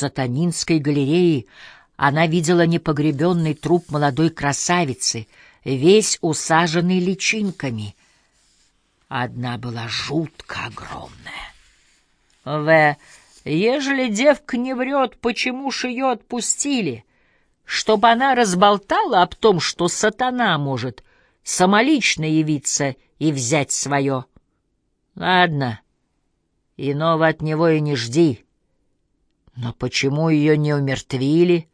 сатанинской галереи она видела непогребенный труп молодой красавицы, весь усаженный личинками. Одна была жутко огромная. В. Ежели девка не врет, почему ж ее отпустили? Чтобы она разболтала об том, что сатана может самолично явиться и взять свое. Ладно, иного от него и не жди. Но почему ее не умертвили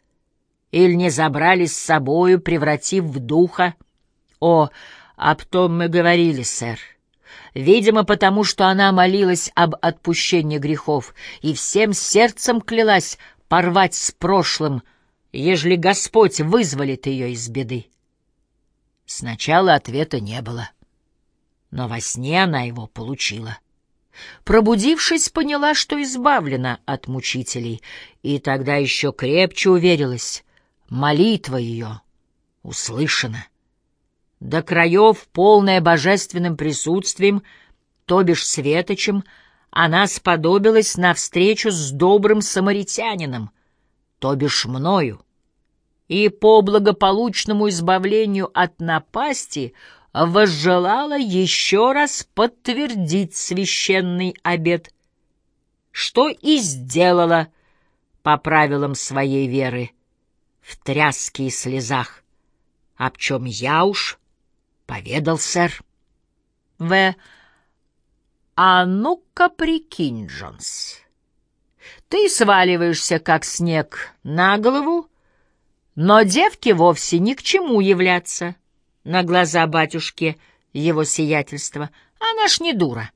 или не забрали с собою, превратив в духа? О, об том мы говорили, сэр. Видимо, потому что она молилась об отпущении грехов и всем сердцем клялась порвать с прошлым, ежели Господь вызволит ее из беды. Сначала ответа не было, но во сне она его получила. Пробудившись, поняла, что избавлена от мучителей, и тогда еще крепче уверилась, молитва ее услышана. До краев, полная божественным присутствием, то бишь светочем, она сподобилась на встречу с добрым самаритянином, то бишь мною, и по благополучному избавлению от напасти возжелала еще раз подтвердить священный обет, что и сделала по правилам своей веры в тряске и слезах, об чем я уж поведал, сэр. В. А ну-ка прикинь, Джонс, ты сваливаешься, как снег, на голову, но девке вовсе ни к чему являться на глаза батюшке его сиятельства. Она ж не дура.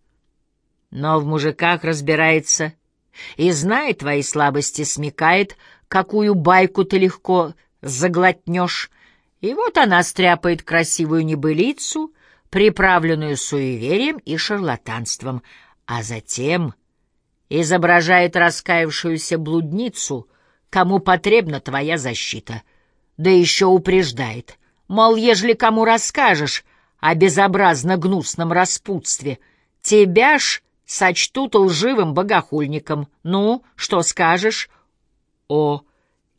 Но в мужиках разбирается и знает твои слабости, смекает, какую байку ты легко заглотнешь. И вот она стряпает красивую небылицу, приправленную суеверием и шарлатанством, а затем изображает раскаявшуюся блудницу, кому потребна твоя защита — да еще упреждает. Мол, ежели кому расскажешь о безобразно гнусном распутстве, тебя ж сочтут лживым богохульником. Ну, что скажешь? О,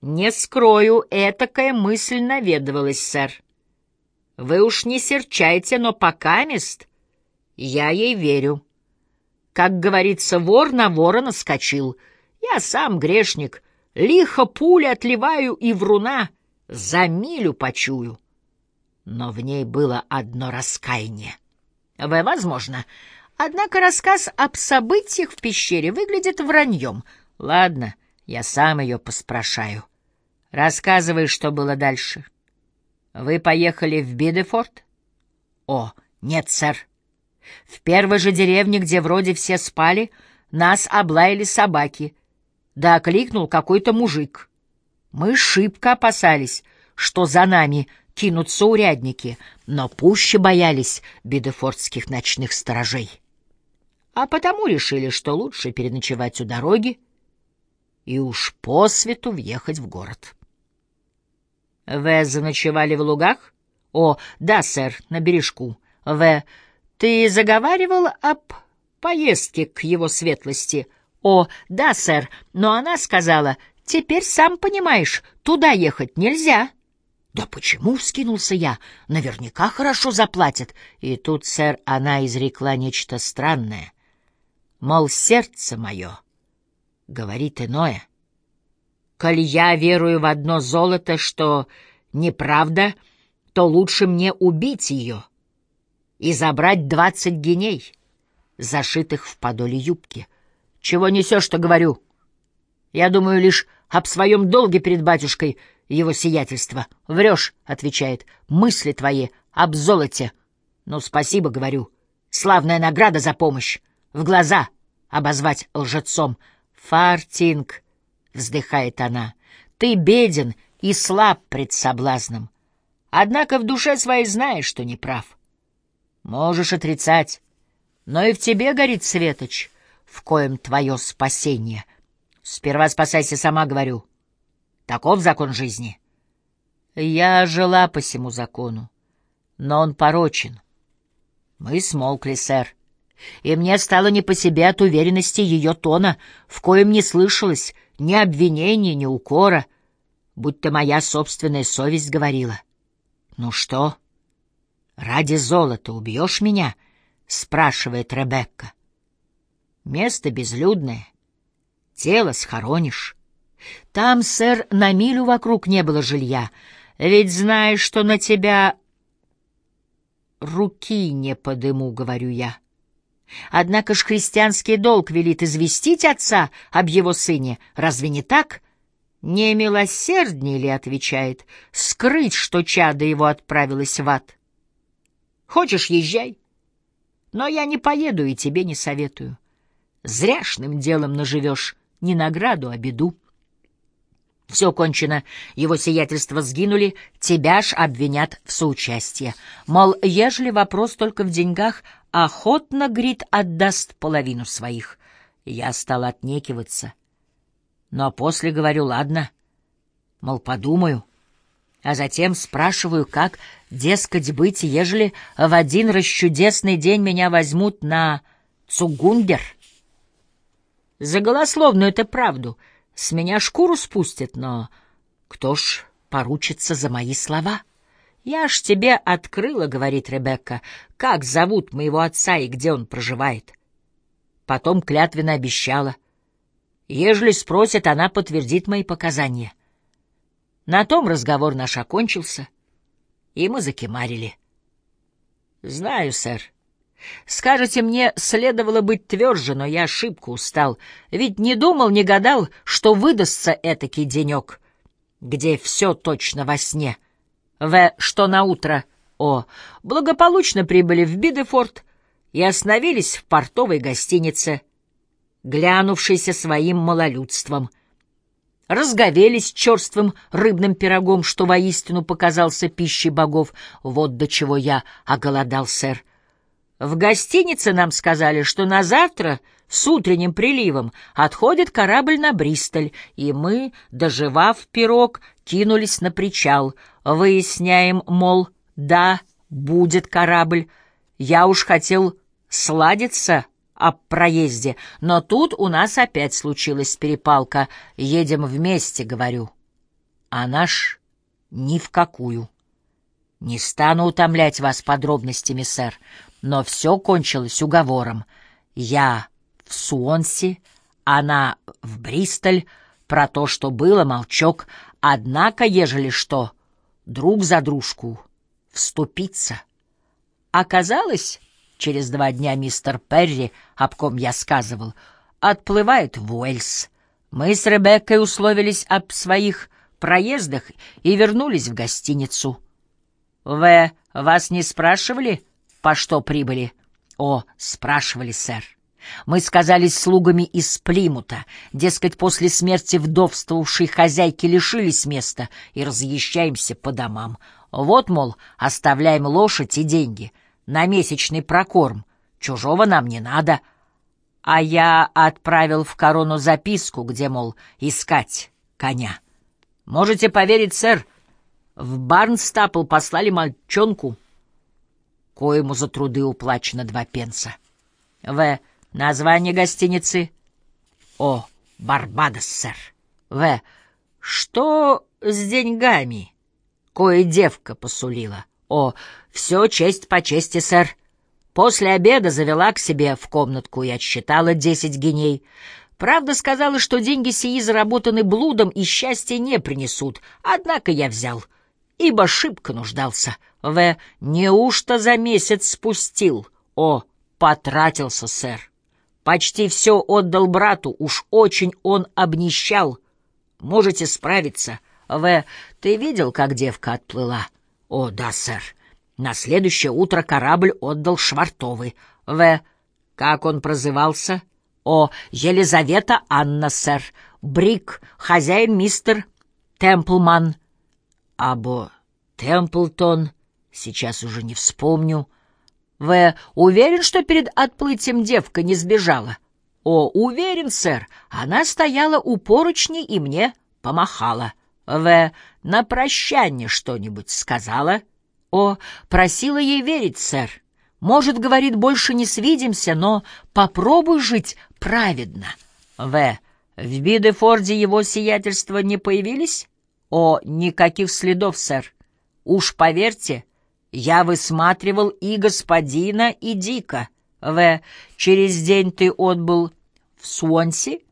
не скрою, этакая мысль наведывалась, сэр. Вы уж не серчайте, но пока мест я ей верю. Как говорится, вор на вора наскочил. Я сам грешник, лихо пули отливаю и вруна — за милю почую. Но в ней было одно раскаяние. В, возможно. Однако рассказ об событиях в пещере выглядит враньем. Ладно, я сам ее поспрашаю. Рассказывай, что было дальше. Вы поехали в Бидефорд? О, нет, сэр. В первой же деревне, где вроде все спали, нас облаяли собаки. Да окликнул какой-то мужик. Мы шибко опасались, что за нами кинутся урядники, но пуще боялись бедефордских ночных сторожей. А потому решили, что лучше переночевать у дороги и уж по свету въехать в город. В. заночевали в лугах? О, да, сэр, на бережку. В. Ты заговаривал об поездке к его светлости? О, да, сэр, но она сказала, Теперь сам понимаешь, туда ехать нельзя. Да почему, — вскинулся я, — наверняка хорошо заплатят. И тут, сэр, она изрекла нечто странное. Мол, сердце мое говорит иное. Коль я верую в одно золото, что неправда, то лучше мне убить ее и забрать двадцать геней, зашитых в подоле юбки. Чего несешь-то, говорю? Я думаю лишь об своем долге перед батюшкой, его сиятельство. Врешь, — отвечает, — мысли твои об золоте. Ну, спасибо, — говорю. Славная награда за помощь. В глаза обозвать лжецом. Фартинг, — вздыхает она, — ты беден и слаб пред соблазном. Однако в душе своей знаешь, что не прав. Можешь отрицать, но и в тебе горит светоч, в коем твое спасение — Сперва спасайся сама, говорю. Таков закон жизни. Я жила по всему закону, но он порочен. Мы смолкли, сэр, и мне стало не по себе от уверенности ее тона, в коем не слышалось Ни обвинения, ни укора, будто моя собственная совесть говорила. «Ну что, ради золота убьешь меня?» — спрашивает Ребекка. «Место безлюдное, тело схоронишь. Там, сэр, на милю вокруг не было жилья, ведь знаешь, что на тебя руки не подыму, — говорю я. Однако ж христианский долг велит известить отца об его сыне. Разве не так? Не милосерднее ли, — отвечает, — скрыть, что чадо его отправилось в ад? Хочешь, езжай. Но я не поеду и тебе не советую. Зряшным делом наживешь не награду, а беду. Все кончено, его сиятельство сгинули, тебя ж обвинят в соучастии. Мол, ежели вопрос только в деньгах, охотно, Грит отдаст половину своих. Я стал отнекиваться. Но после говорю, ладно, мол, подумаю. А затем спрашиваю, как, дескать, быть, ежели в один расчудесный день меня возьмут на Цугундер. За голословную это правду — с меня шкуру спустят, но кто ж поручится за мои слова? Я ж тебе открыла, — говорит Ребекка, — как зовут моего отца и где он проживает. Потом клятвенно обещала. Ежели спросят, она подтвердит мои показания. На том разговор наш окончился, и мы закимарили. — Знаю, сэр, Скажете мне, следовало быть тверже, но я ошибку устал, ведь не думал, не гадал, что выдастся этакий денек, где все точно во сне. В. Что на утро? О. Благополучно прибыли в Бидефорд и остановились в портовой гостинице, глянувшейся своим малолюдством. Разговелись черствым рыбным пирогом, что воистину показался пищей богов. Вот до чего я оголодал, сэр. В гостинице нам сказали, что на завтра с утренним приливом отходит корабль на Бристоль, и мы, доживав пирог, кинулись на причал. Выясняем, мол, да, будет корабль. Я уж хотел сладиться о проезде, но тут у нас опять случилась перепалка. Едем вместе, говорю. А наш ни в какую. Не стану утомлять вас подробностями, сэр. Но все кончилось уговором. Я в Суонси, она в Бристоль, про то, что было, молчок, однако, ежели что, друг за дружку вступиться. Оказалось, через два дня мистер Перри, об ком я сказывал, отплывает в Уэльс. Мы с Ребеккой условились об своих проездах и вернулись в гостиницу. «Вы вас не спрашивали?» по что прибыли? О, спрашивали, сэр. Мы сказались слугами из Плимута, дескать, после смерти вдовствовавшей хозяйки лишились места и разъезжаемся по домам. Вот, мол, оставляем лошадь и деньги на месячный прокорм, чужого нам не надо. А я отправил в корону записку, где, мол, искать коня. Можете поверить, сэр, в Барнстапл послали мальчонку — коему за труды уплачено два пенса. В. Название гостиницы. О. Барбадос, сэр. В. Что с деньгами? Кое девка посулила. О. Все честь по чести, сэр. После обеда завела к себе в комнатку и отсчитала десять геней. Правда, сказала, что деньги сии заработаны блудом и счастья не принесут, однако я взял — ибо шибко нуждался. В. Неужто за месяц спустил? О. Потратился, сэр. Почти все отдал брату, уж очень он обнищал. Можете справиться. В. Ты видел, как девка отплыла? О, да, сэр. На следующее утро корабль отдал Швартовый. В. Как он прозывался? О, Елизавета Анна, сэр. Брик, хозяин мистер Темплман. Або Темплтон, сейчас уже не вспомню. В. Уверен, что перед отплытием девка не сбежала? О, уверен, сэр. Она стояла у поручни и мне помахала. В. На прощание что-нибудь сказала? О, просила ей верить, сэр. Может, говорит, больше не свидимся, но попробуй жить праведно. В. В Бидефорде его сиятельства не появились? О, никаких следов, сэр. Уж поверьте, я высматривал и господина, и Дика. В. Через день ты отбыл в Суонси?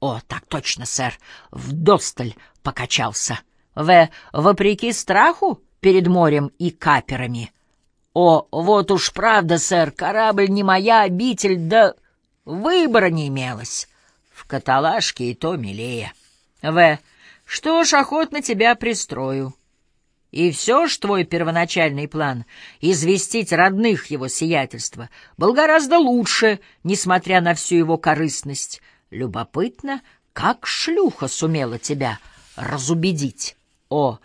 О, так точно, сэр. В Досталь покачался. В. Вопреки страху перед морем и каперами. О, вот уж правда, сэр, корабль не моя обитель, да выбора не имелось. В каталажке и то милее. В. Что ж, охотно тебя пристрою. И все ж твой первоначальный план — известить родных его сиятельства — был гораздо лучше, несмотря на всю его корыстность. Любопытно, как шлюха сумела тебя разубедить. О,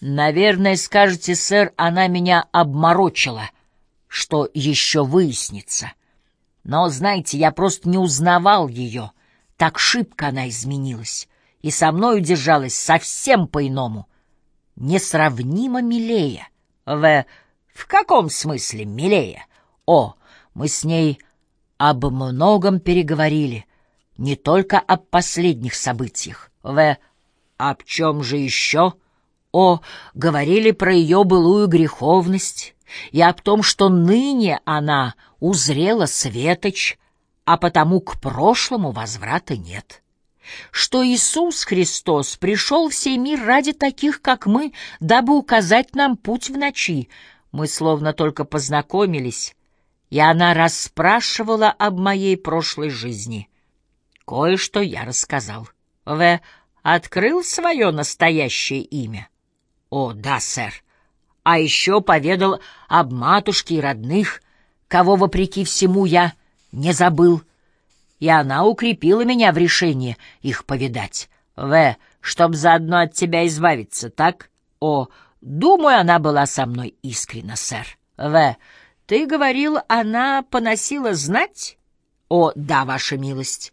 наверное, скажете, сэр, она меня обморочила, что еще выяснится. Но, знаете, я просто не узнавал ее, так шибко она изменилась, и со мной держалась совсем по-иному несравнимо милее. В... В каком смысле милее? О, мы с ней об многом переговорили, не только об последних событиях. В... Об чем же еще? О, говорили про ее былую греховность и об том, что ныне она узрела светоч, а потому к прошлому возврата нет что Иисус Христос пришел в сей мир ради таких, как мы, дабы указать нам путь в ночи. Мы словно только познакомились, и она расспрашивала об моей прошлой жизни. Кое-что я рассказал. В. открыл свое настоящее имя? О, да, сэр. А еще поведал об матушке и родных, кого, вопреки всему, я не забыл и она укрепила меня в решении их повидать. В, чтоб заодно от тебя избавиться, так? О, думаю, она была со мной искренна, сэр. В, ты говорил, она поносила знать? О, да, ваша милость.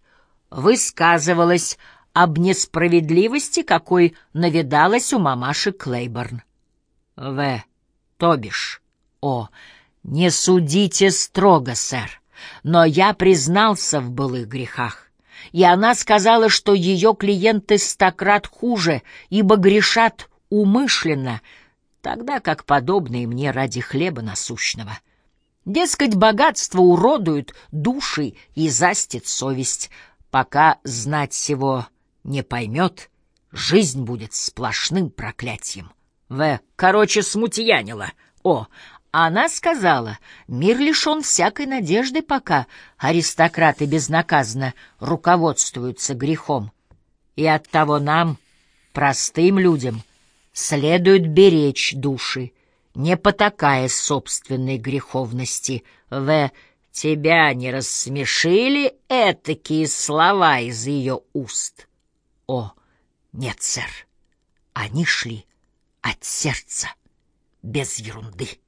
Высказывалась об несправедливости, какой навидалась у мамаши Клейборн. В, то бишь. О, не судите строго, сэр но я признался в былых грехах, и она сказала, что ее клиенты стократ хуже, ибо грешат умышленно, тогда как подобные мне ради хлеба насущного. Дескать, богатство уродует души и застит совесть. Пока знать всего не поймет, жизнь будет сплошным проклятием. В. Короче, смутьянила. О, она сказала, мир лишен всякой надежды, пока аристократы безнаказанно руководствуются грехом. И оттого нам, простым людям, следует беречь души, не потакая собственной греховности. В. Тебя не рассмешили этакие слова из ее уст? О, нет, сэр, они шли от сердца, без ерунды.